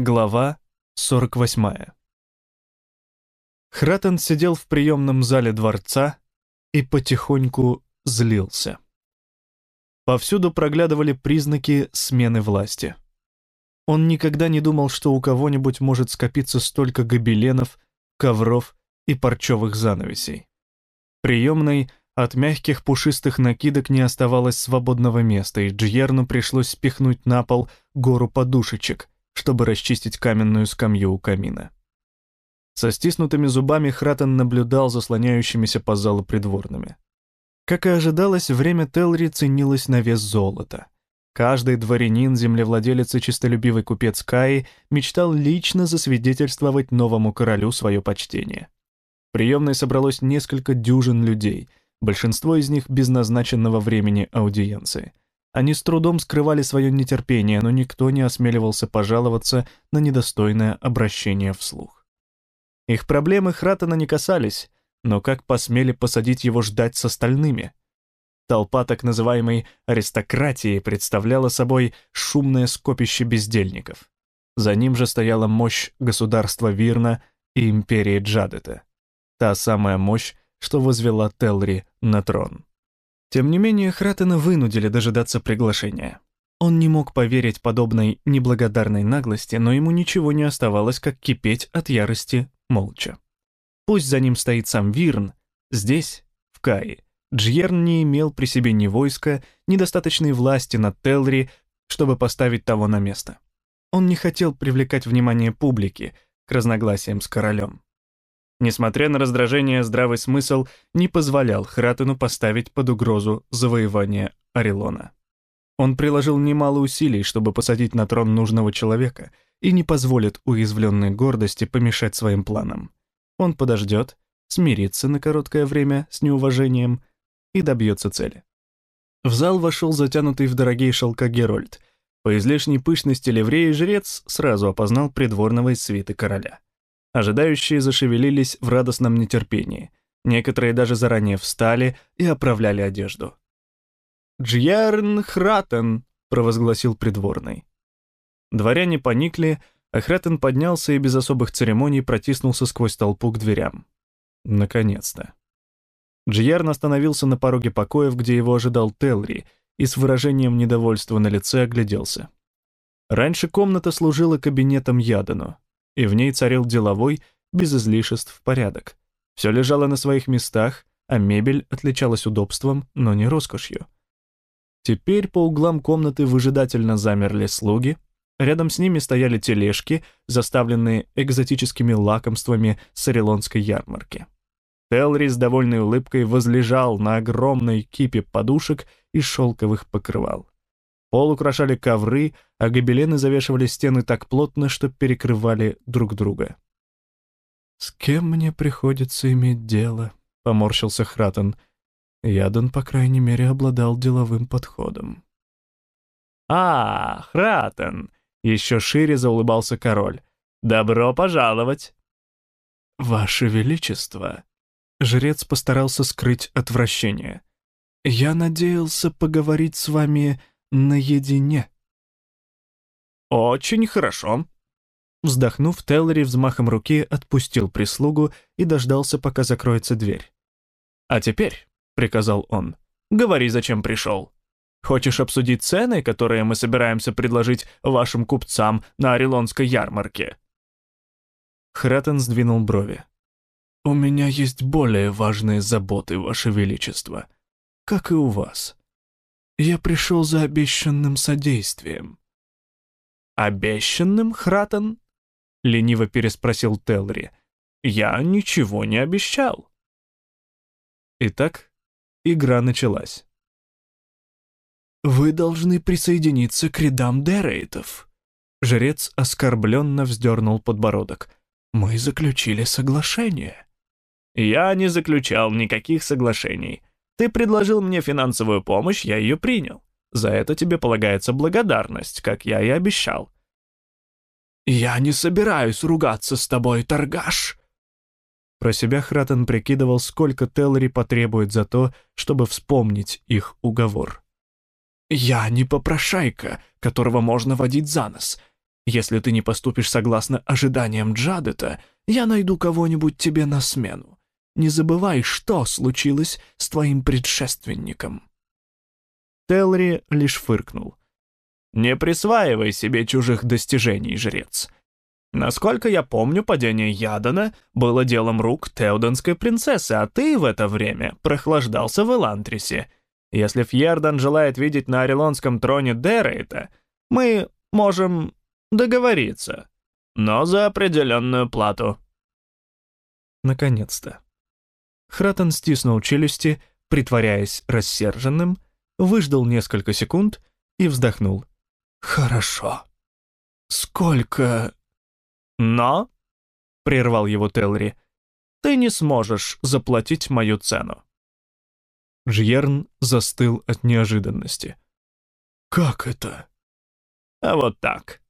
Глава 48. Хратен сидел в приемном зале дворца и потихоньку злился. Повсюду проглядывали признаки смены власти. Он никогда не думал, что у кого-нибудь может скопиться столько гобеленов, ковров и парчевых занавесей. Приемной от мягких пушистых накидок не оставалось свободного места, и Джьерну пришлось спихнуть на пол гору подушечек — чтобы расчистить каменную скамью у камина. Со стиснутыми зубами Хратен наблюдал за слоняющимися по залу придворными. Как и ожидалось, время Телри ценилось на вес золота. Каждый дворянин, землевладелец и честолюбивый купец Каи мечтал лично засвидетельствовать новому королю свое почтение. В приемной собралось несколько дюжин людей, большинство из них без назначенного времени аудиенции — они с трудом скрывали свое нетерпение, но никто не осмеливался пожаловаться на недостойное обращение вслух. Их проблемы Хратена не касались, но как посмели посадить его ждать с остальными? Толпа так называемой аристократии представляла собой шумное скопище бездельников. За ним же стояла мощь государства Вирна и империи Джадета. Та самая мощь, что возвела Телри на трон. Тем не менее, Хратена вынудили дожидаться приглашения. Он не мог поверить подобной неблагодарной наглости, но ему ничего не оставалось, как кипеть от ярости молча. Пусть за ним стоит сам Вирн, здесь, в Кае, Джьерн не имел при себе ни войска, ни достаточной власти над Телри, чтобы поставить того на место. Он не хотел привлекать внимание публики к разногласиям с королем. Несмотря на раздражение, здравый смысл не позволял Хратену поставить под угрозу завоевание Орелона. Он приложил немало усилий, чтобы посадить на трон нужного человека, и не позволит уязвленной гордости помешать своим планам. Он подождет, смирится на короткое время с неуважением и добьется цели. В зал вошел затянутый в дорогие шелка Герольд. По излишней пышности ливреи жрец сразу опознал придворного из свиты короля. Ожидающие зашевелились в радостном нетерпении. Некоторые даже заранее встали и оправляли одежду. «Джьярн Хратен!» — провозгласил придворный. Дворяне поникли, а Хратен поднялся и без особых церемоний протиснулся сквозь толпу к дверям. Наконец-то. Джиярн остановился на пороге покоев, где его ожидал Телри, и с выражением недовольства на лице огляделся. Раньше комната служила кабинетом Ядану и в ней царил деловой, без излишеств порядок. Все лежало на своих местах, а мебель отличалась удобством, но не роскошью. Теперь по углам комнаты выжидательно замерли слуги, рядом с ними стояли тележки, заставленные экзотическими лакомствами с орелонской ярмарки. Телри с довольной улыбкой возлежал на огромной кипе подушек и шелковых покрывал. Пол украшали ковры, а гобелены завешивали стены так плотно, что перекрывали друг друга. «С кем мне приходится иметь дело?» — поморщился Хратен. Ядан, по крайней мере, обладал деловым подходом. «А, Хратен!» — еще шире заулыбался король. «Добро пожаловать!» «Ваше Величество!» Жрец постарался скрыть отвращение. «Я надеялся поговорить с вами наедине. «Очень хорошо». Вздохнув, Теллери взмахом руки отпустил прислугу и дождался, пока закроется дверь. «А теперь», — приказал он, — «говори, зачем пришел. Хочешь обсудить цены, которые мы собираемся предложить вашим купцам на Орелонской ярмарке?» Хратен сдвинул брови. «У меня есть более важные заботы, Ваше Величество, как и у вас. Я пришел за обещанным содействием». «Обещанным, Хратен?» — лениво переспросил Телри. «Я ничего не обещал». Итак, игра началась. «Вы должны присоединиться к рядам Дерейтов». Жрец оскорбленно вздернул подбородок. «Мы заключили соглашение». «Я не заключал никаких соглашений. Ты предложил мне финансовую помощь, я ее принял. За это тебе полагается благодарность, как я и обещал». «Я не собираюсь ругаться с тобой, торгаш!» Про себя Хратен прикидывал, сколько Теллери потребует за то, чтобы вспомнить их уговор. «Я не попрошайка, которого можно водить за нос. Если ты не поступишь согласно ожиданиям Джадета, я найду кого-нибудь тебе на смену. Не забывай, что случилось с твоим предшественником». Телри лишь фыркнул. «Не присваивай себе чужих достижений, жрец. Насколько я помню, падение Ядана было делом рук Теоденской принцессы, а ты в это время прохлаждался в Элантрисе. Если Фьердан желает видеть на Орелонском троне Дерейта, мы можем договориться, но за определенную плату». Наконец-то. Хратен стиснул челюсти, притворяясь рассерженным, выждал несколько секунд и вздохнул. «Хорошо. Сколько...» «Но...» — прервал его Телри. «Ты не сможешь заплатить мою цену». Жьерн застыл от неожиданности. «Как это?» «А вот так.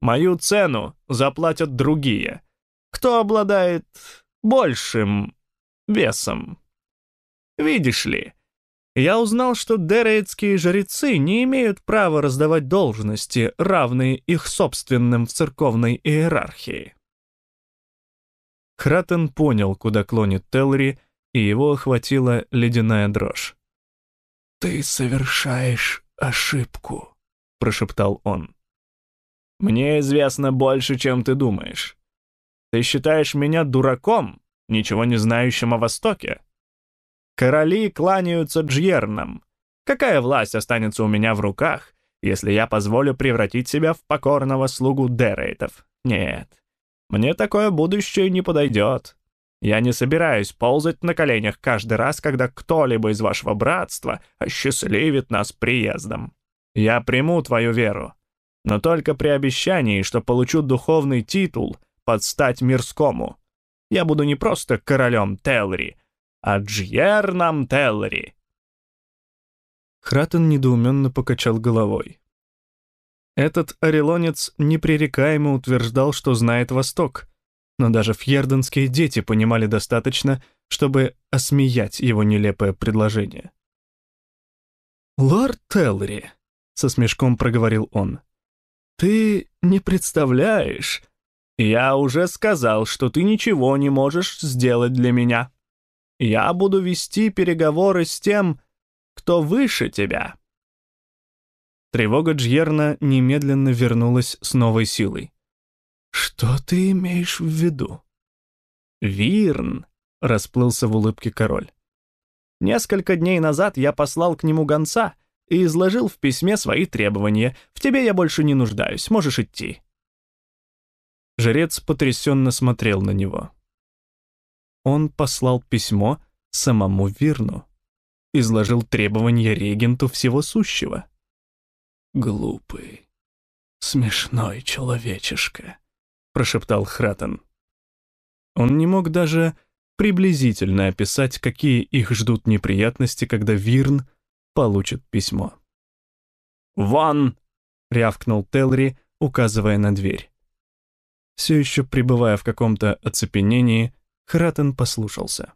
Мою цену заплатят другие. Кто обладает большим весом? Видишь ли, я узнал, что дерейтские жрецы не имеют права раздавать должности, равные их собственным в церковной иерархии. Хратен понял, куда клонит Телри, и его охватила ледяная дрожь. «Ты совершаешь ошибку», — прошептал он. Мне известно больше, чем ты думаешь. Ты считаешь меня дураком, ничего не знающим о Востоке? Короли кланяются джьернам. Какая власть останется у меня в руках, если я позволю превратить себя в покорного слугу Дерейтов? Нет, мне такое будущее не подойдет. Я не собираюсь ползать на коленях каждый раз, когда кто-либо из вашего братства осчастливит нас приездом. Я приму твою веру, но только при обещании, что получу духовный титул под стать мирскому. Я буду не просто королем Телри, а Джьерном Телри. Хратен недоуменно покачал головой. Этот орелонец непререкаемо утверждал, что знает Восток, но даже фьерденские дети понимали достаточно, чтобы осмеять его нелепое предложение. «Лорд Телри», — со смешком проговорил он, «Ты не представляешь. Я уже сказал, что ты ничего не можешь сделать для меня. Я буду вести переговоры с тем, кто выше тебя». Тревога Джьерна немедленно вернулась с новой силой. «Что ты имеешь в виду?» «Вирн», — расплылся в улыбке король. «Несколько дней назад я послал к нему гонца — и изложил в письме свои требования. В тебе я больше не нуждаюсь, можешь идти». Жрец потрясенно смотрел на него. Он послал письмо самому Вирну, изложил требования регенту всего сущего. «Глупый, смешной человечишка», — прошептал Хратен. Он не мог даже приблизительно описать, какие их ждут неприятности, когда Вирн получит письмо. «Вон!» — рявкнул Телри, указывая на дверь. Все еще пребывая в каком-то оцепенении, Хратен послушался.